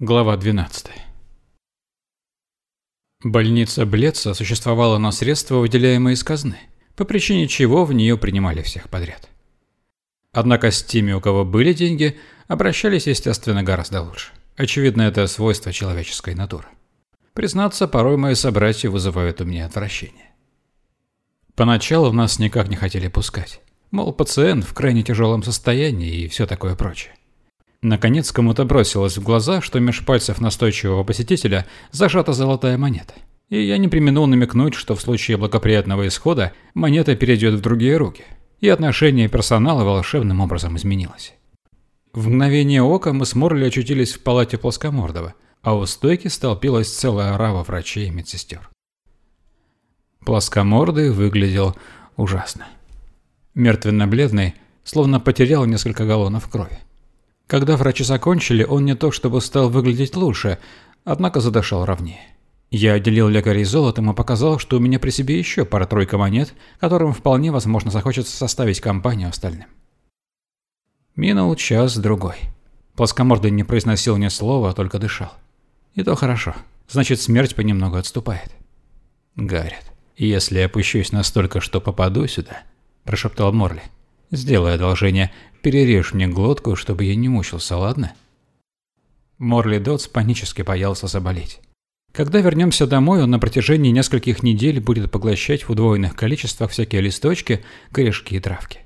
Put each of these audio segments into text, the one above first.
Глава 12. Больница Блеца существовала на средства, выделяемые из казны, по причине чего в нее принимали всех подряд. Однако с теми, у кого были деньги, обращались, естественно, гораздо лучше. Очевидно, это свойство человеческой натуры. Признаться, порой мои собратья вызывают у меня отвращение. Поначалу нас никак не хотели пускать. Мол, пациент в крайне тяжелом состоянии и все такое прочее. Наконец кому-то бросилось в глаза, что меж пальцев настойчивого посетителя зажата золотая монета. И я не применил намекнуть, что в случае благоприятного исхода монета перейдет в другие руки. И отношение персонала волшебным образом изменилось. В мгновение ока мы с Морли очутились в палате Плоскомордова, а у стойки столпилась целая орава врачей и медсестер. Плоскомордый выглядел ужасно. Мертвенно-бледный, словно потерял несколько галлонов крови. Когда врачи закончили, он не то чтобы стал выглядеть лучше, однако задышал ровнее. Я отделил лекарей золотом и показал, что у меня при себе еще пара-тройка монет, которым вполне возможно захочется составить компанию остальным. Минул час-другой. Плоскомордый не произносил ни слова, а только дышал. И то хорошо. Значит, смерть понемногу отступает. Гаррет, если я опущусь настолько, что попаду сюда, прошептал Морли. Сделай одолжение, перережь мне глотку, чтобы я не мучился, ладно? Морли Дотс панически боялся заболеть. Когда вернемся домой, он на протяжении нескольких недель будет поглощать в удвоенных количествах всякие листочки, корешки и травки.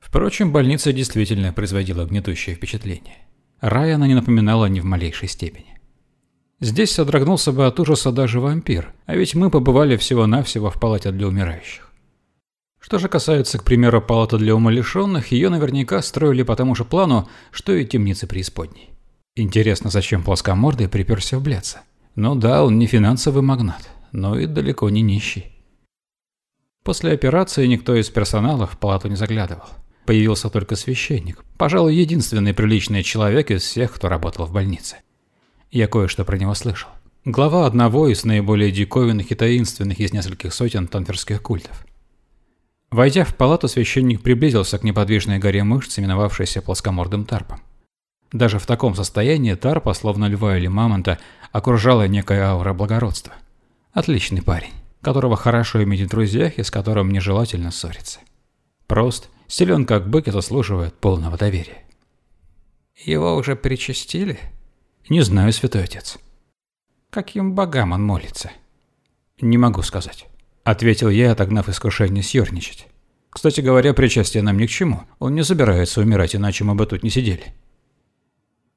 Впрочем, больница действительно производила гнетущее впечатление. Рай она не напоминала ни в малейшей степени. Здесь содрогнулся бы от ужаса даже вампир, а ведь мы побывали всего-навсего в палате для умирающих. Что же касается, к примеру, палаты для умалишенных, ее наверняка строили по тому же плану, что и темницы преисподней. Интересно, зачем плоскомордый приперся в Блеца? Ну да, он не финансовый магнат, но и далеко не нищий. После операции никто из персонала в палату не заглядывал. Появился только священник, пожалуй, единственный приличный человек из всех, кто работал в больнице. Я кое-что про него слышал. Глава одного из наиболее диковинных и таинственных из нескольких сотен танферских культов. Войдя в палату, священник приблизился к неподвижной горе мышц, именовавшейся плоскомордым тарпом. Даже в таком состоянии тарпа, словно льва или мамонта, окружала некая аура благородства. Отличный парень, которого хорошо иметь в друзьях и с которым нежелательно ссориться. Прост, силен как бык и заслуживает полного доверия. Его уже причастили? Не знаю, святой отец. Каким богам он молится? Не могу сказать. Ответил я, отогнав искушение съерничать. Кстати говоря, причастие нам ни к чему. Он не собирается умирать, иначе мы бы тут не сидели.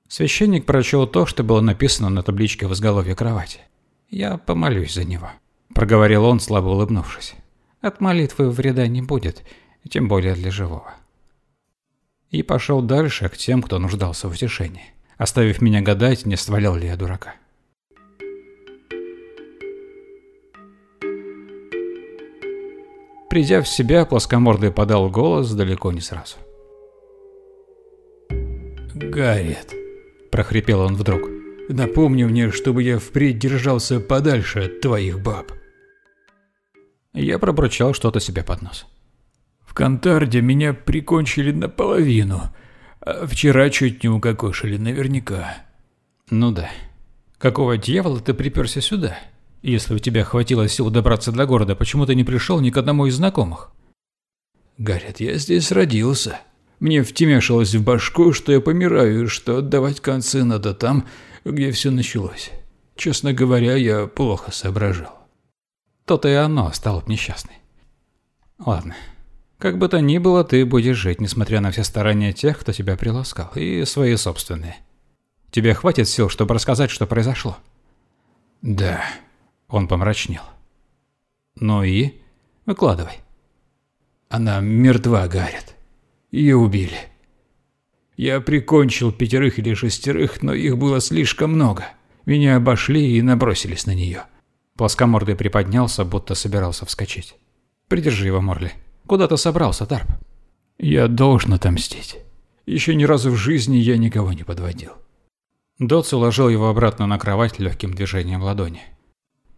Священник прочел то, что было написано на табличке в изголовье кровати. «Я помолюсь за него», – проговорил он, слабо улыбнувшись. «От молитвы вреда не будет, тем более для живого». И пошел дальше к тем, кто нуждался в утешении, оставив меня гадать, не свалял ли я дурака. Придя в себя, плоскомордый подал голос далеко не сразу. «Гарриет», – прохрипел он вдруг, – «напомни мне, чтобы я впредь держался подальше от твоих баб». Я пробурчал что-то себе под нос. «В Кантарде меня прикончили наполовину, а вчера чуть не укокошили наверняка». «Ну да. Какого дьявола ты приперся сюда?» Если у тебя хватило сил добраться до города, почему ты не пришел ни к одному из знакомых? Гаррет, я здесь родился. Мне втемешилось в башку, что я помираю, и что отдавать концы надо там, где все началось. Честно говоря, я плохо соображал. То-то и оно, стало б несчастный. Ладно. Как бы то ни было, ты будешь жить, несмотря на все старания тех, кто тебя приласкал, и свои собственные. Тебе хватит сил, чтобы рассказать, что произошло? Да. Он помрачнел. «Ну и? Выкладывай». «Она мертва, Гаррет. Ее убили. Я прикончил пятерых или шестерых, но их было слишком много. Меня обошли и набросились на нее». Плоскомордый приподнялся, будто собирался вскочить. «Придержи его, Морли. Куда ты собрался, Тарп?» «Я должен отомстить. Еще ни разу в жизни я никого не подводил». Дотс уложил его обратно на кровать легким движением ладони.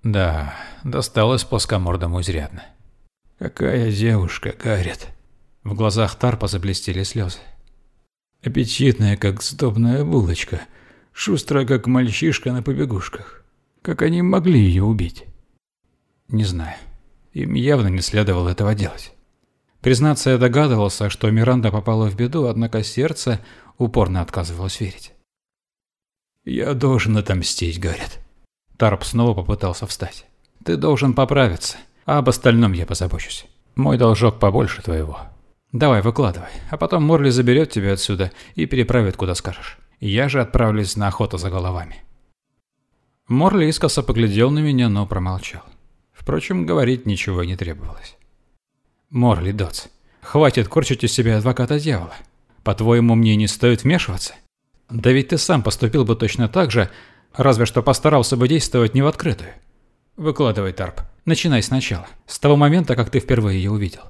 Да, досталось плоскомордому изрядно. Какая девушка, Гаррет. В глазах Тарпа заблестели слезы. Аппетитная, как сдобная булочка. шустрая как мальчишка на побегушках. Как они могли ее убить? Не знаю. Им явно не следовало этого делать. Признаться, я догадывался, что Миранда попала в беду, однако сердце упорно отказывалось верить. «Я должен отомстить, говорят». Тарп снова попытался встать. «Ты должен поправиться, а об остальном я позабочусь. Мой должок побольше твоего. Давай, выкладывай, а потом Морли заберет тебя отсюда и переправит куда скажешь. Я же отправлюсь на охоту за головами». Морли искоса поглядел на меня, но промолчал. Впрочем, говорить ничего не требовалось. Морли, Дотс, хватит корчить из себя адвоката дьявола. По-твоему, мне не стоит вмешиваться? Да ведь ты сам поступил бы точно так же, разве что постарался бы действовать не в открытую. Выкладывай, Тарп. Начинай сначала, с того момента, как ты впервые ее увидел.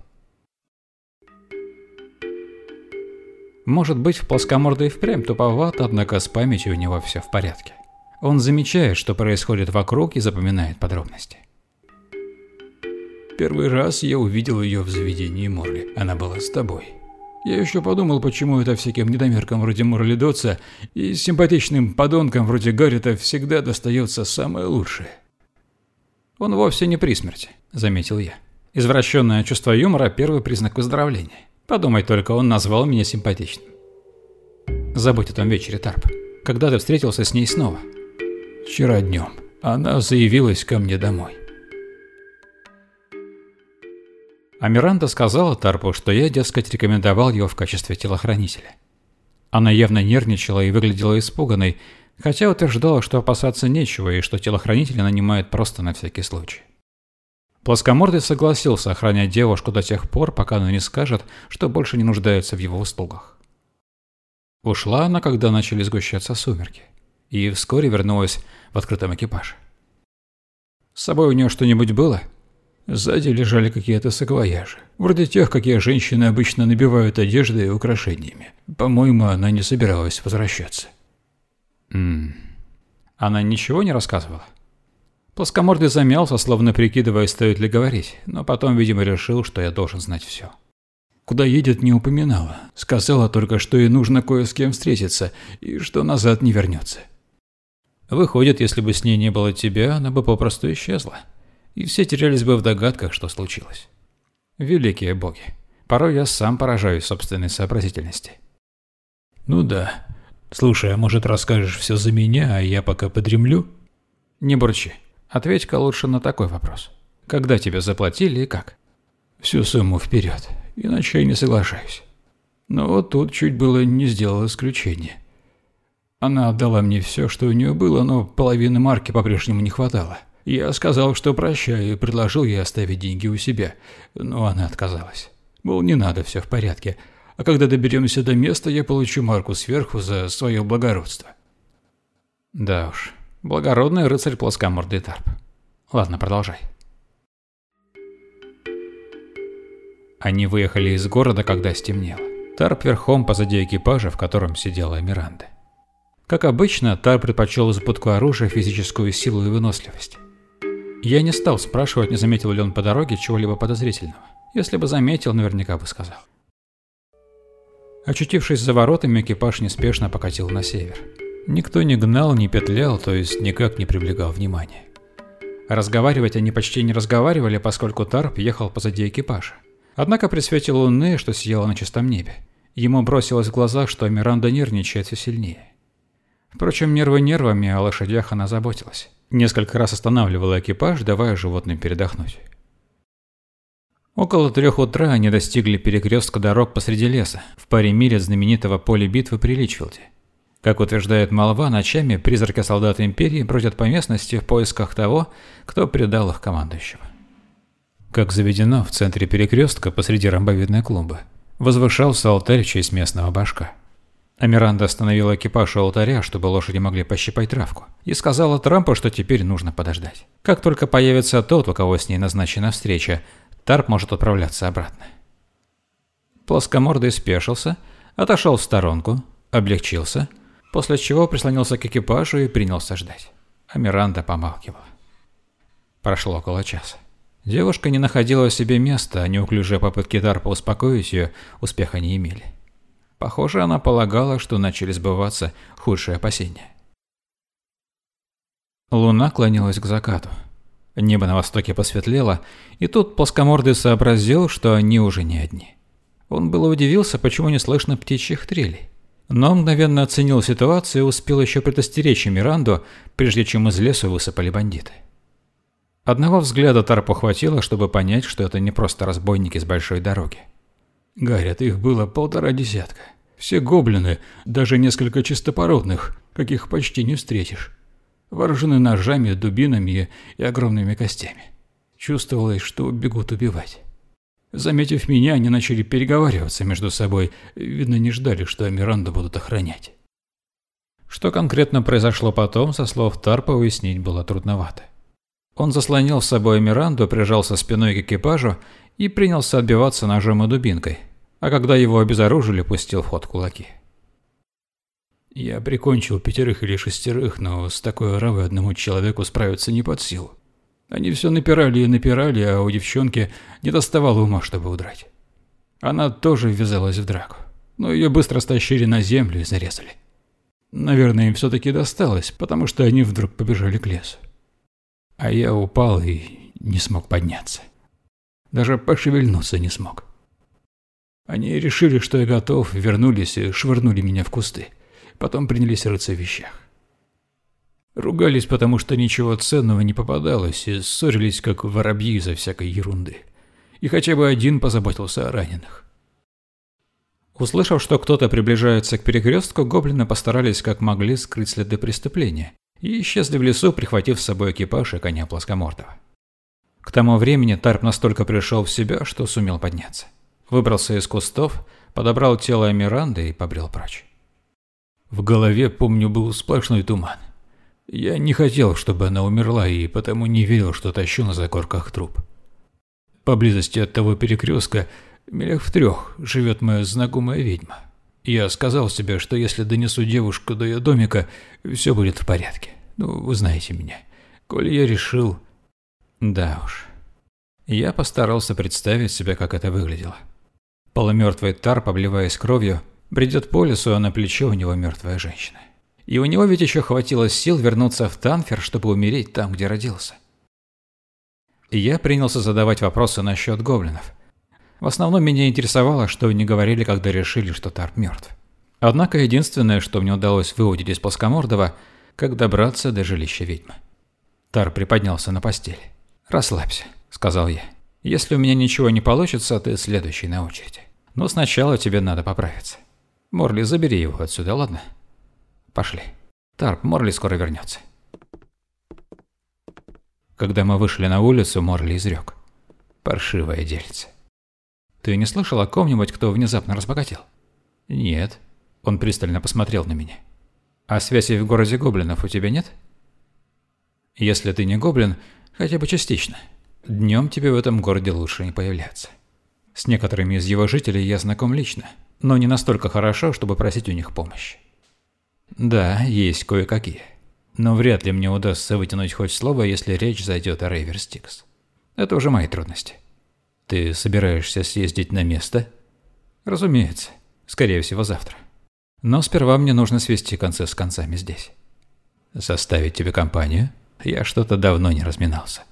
Может быть, в плоскомордой впрямь туповат, однако с памятью у него все в порядке. Он замечает, что происходит вокруг и запоминает подробности. Первый раз я увидел ее в заведении Морли. Она была с тобой. Я еще подумал, почему это всяким недомеркам вроде Морли Дотса и симпатичным подонкам вроде Гаррита всегда достается самое лучшее. Он вовсе не при смерти, заметил я. Извращенное чувство юмора – первый признак выздоровления. Подумай только, он назвал меня симпатичным. Забудь о том вечере, Тарп. Когда ты встретился с ней снова? Вчера днем. Она заявилась ко мне домой. А Миранда сказала Тарпу, что я, дескать, рекомендовал его в качестве телохранителя. Она явно нервничала и выглядела испуганной, хотя утверждала, что опасаться нечего и что телохранителя нанимают просто на всякий случай. Плоскомордый согласился охранять девушку до тех пор, пока она не скажет, что больше не нуждается в его услугах. Ушла она, когда начали сгущаться сумерки, и вскоре вернулась в открытом экипаже. «С собой у нее что-нибудь было?» Сзади лежали какие-то саквояжи, вроде тех, какие женщины обычно набивают одеждой и украшениями. По-моему, она не собиралась возвращаться. Ммм. Она ничего не рассказывала? Плоскомордый замялся, словно прикидывая, стоит ли говорить, но потом, видимо, решил, что я должен знать все. Куда едет, не упоминала. Сказала только, что ей нужно кое с кем встретиться, и что назад не вернется. Выходит, если бы с ней не было тебя, она бы попросту исчезла и все терялись бы в догадках, что случилось. Великие боги. Порой я сам поражаюсь собственной сообразительности. Ну да. Слушай, а может расскажешь все за меня, а я пока подремлю? Не бурчи. Ответь-ка лучше на такой вопрос. Когда тебе заплатили и как? Всю сумму вперед, иначе я не соглашаюсь. Но вот тут чуть было не сделал исключение. Она отдала мне все, что у нее было, но половины марки по-прежнему не хватало. Я сказал, что прощаю, и предложил ей оставить деньги у себя, но она отказалась. Мол, не надо, все в порядке. А когда доберемся до места, я получу марку сверху за свое благородство. Да уж, благородный рыцарь плоскомордый тарп. Ладно, продолжай. Они выехали из города, когда стемнело. Тарп верхом позади экипажа, в котором сидела Миранда. Как обычно, Тарп предпочел избытку оружия физическую силу и выносливость. Я не стал спрашивать, не заметил ли он по дороге чего-либо подозрительного. Если бы заметил, наверняка бы сказал. Очутившись за воротами, экипаж неспешно покатил на север. Никто не гнал, не петлял, то есть никак не привлекал внимания. Разговаривать они почти не разговаривали, поскольку Тарп ехал позади экипажа. Однако при свете луны, что сияло на чистом небе, ему бросилось в глаза, что Миранда нервничает все сильнее. Впрочем, нервы нервами, о лошадях она заботилась. Несколько раз останавливала экипаж, давая животным передохнуть. Около трех утра они достигли перекрестка дорог посреди леса, в паре миль от знаменитого поля битвы при Личфилде. Как утверждает молва, ночами призраки солдат Империи бродят по местности в поисках того, кто предал их командующего. Как заведено, в центре перекрестка посреди ромбовидной клумбы возвышался алтарь в честь местного башка. Амиранда остановила экипаж у алтаря, чтобы лошади могли пощипать травку, и сказала Трампу, что теперь нужно подождать. Как только появится тот, у кого с ней назначена встреча, Тарп может отправляться обратно. Плоскомордый спешился, отошел в сторонку, облегчился, после чего прислонился к экипажу и принялся ждать. Амиранда помалкивала. Прошло около часа. Девушка не находила себе места, а неуклюжие попытки Тарпа успокоить ее успеха не имели. Похоже, она полагала, что начали сбываться худшие опасения. Луна клонилась к закату. Небо на востоке посветлело, и тут плоскомордый сообразил, что они уже не одни. Он было удивился, почему не слышно птичьих трелей. Но мгновенно оценил ситуацию и успел еще предостеречь Миранду, прежде чем из лесу высыпали бандиты. Одного взгляда Тарпу хватило, чтобы понять, что это не просто разбойники с большой дороги. Гарят, их было полтора десятка. Все гоблины, даже несколько чистопородных, каких почти не встретишь вооружены ножами, дубинами и огромными костями. Чувствовалось, что бегут убивать. Заметив меня, они начали переговариваться между собой, видно, не ждали, что Миранду будут охранять. Что конкретно произошло потом, со слов Тарпа уяснить было трудновато. Он заслонил с собой Миранду, прижался спиной к экипажу и принялся отбиваться ножом и дубинкой, а когда его обезоружили, пустил в ход кулаки. Я прикончил пятерых или шестерых, но с такой оравой одному человеку справиться не под силу. Они все напирали и напирали, а у девчонки не доставало ума, чтобы удрать. Она тоже ввязалась в драку, но ее быстро стащили на землю и зарезали. Наверное, им все-таки досталось, потому что они вдруг побежали к лесу. А я упал и не смог подняться. Даже пошевельнуться не смог. Они решили, что я готов, вернулись и швырнули меня в кусты. Потом принялись рыться в вещах. Ругались, потому что ничего ценного не попадалось, и ссорились, как воробьи из-за всякой ерунды. И хотя бы один позаботился о раненых. Услышав, что кто-то приближается к перекрестку, гоблины постарались как могли скрыть следы преступления и исчезли в лесу, прихватив с собой экипаж и коня плоскомордого. К тому времени Тарп настолько пришел в себя, что сумел подняться. Выбрался из кустов, подобрал тело Миранды и побрел прочь. В голове, помню, был сплошной туман. Я не хотел, чтобы она умерла, и потому не верил, что тащу на закорках труп. Поблизости от того перекрестка, милях в трех, живет моя знакомая ведьма. Я сказал себе, что если донесу девушку до ее домика, все будет в порядке. Ну, вы знаете меня. Коли я решил... Да уж. Я постарался представить себе, как это выглядело. Полумертвый тар, обливаясь кровью, Бредет по лесу, а на плечо у него мертвая женщина. И у него ведь еще хватило сил вернуться в Танфер, чтобы умереть там, где родился. Я принялся задавать вопросы насчет гоблинов. В основном меня интересовало, что они говорили, когда решили, что Тарп мертв. Однако единственное, что мне удалось выудить из плоскомордого, как добраться до жилища ведьмы. Тар приподнялся на постели. «Расслабься», — сказал я. «Если у меня ничего не получится, ты следующий на очереди. Но сначала тебе надо поправиться». Морли, забери его отсюда, ладно? Пошли. Тарп, Морли скоро вернется. Когда мы вышли на улицу, Морли изрек. Паршивое дельце. Ты не слышал о ком-нибудь, кто внезапно разбогател? Нет. Он пристально посмотрел на меня. А связи в городе гоблинов у тебя нет? Если ты не гоблин, хотя бы частично. Днем тебе в этом городе лучше не появляться. С некоторыми из его жителей я знаком лично но не настолько хорошо, чтобы просить у них помощи. Да, есть кое-какие. Но вряд ли мне удастся вытянуть хоть слово, если речь зайдет о Рейверстикс. Это уже мои трудности. Ты собираешься съездить на место? Разумеется. Скорее всего, завтра. Но сперва мне нужно свести концы с концами здесь. Составить тебе компанию? Я что-то давно не разминался.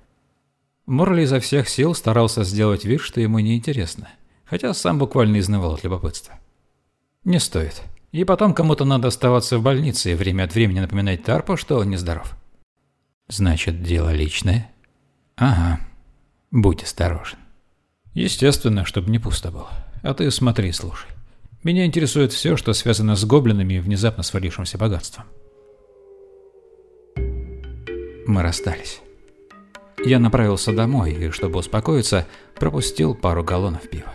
Морли изо всех сил старался сделать вид, что ему неинтересно хотя сам буквально изнывал от любопытства. Не стоит. И потом кому-то надо оставаться в больнице и время от времени напоминать Тарпу, что он нездоров. Значит, дело личное? Ага. Будь осторожен. Естественно, чтобы не пусто было. А ты смотри слушай. Меня интересует все, что связано с гоблинами и внезапно свалившимся богатством. Мы расстались. Я направился домой и, чтобы успокоиться, пропустил пару галлонов пива.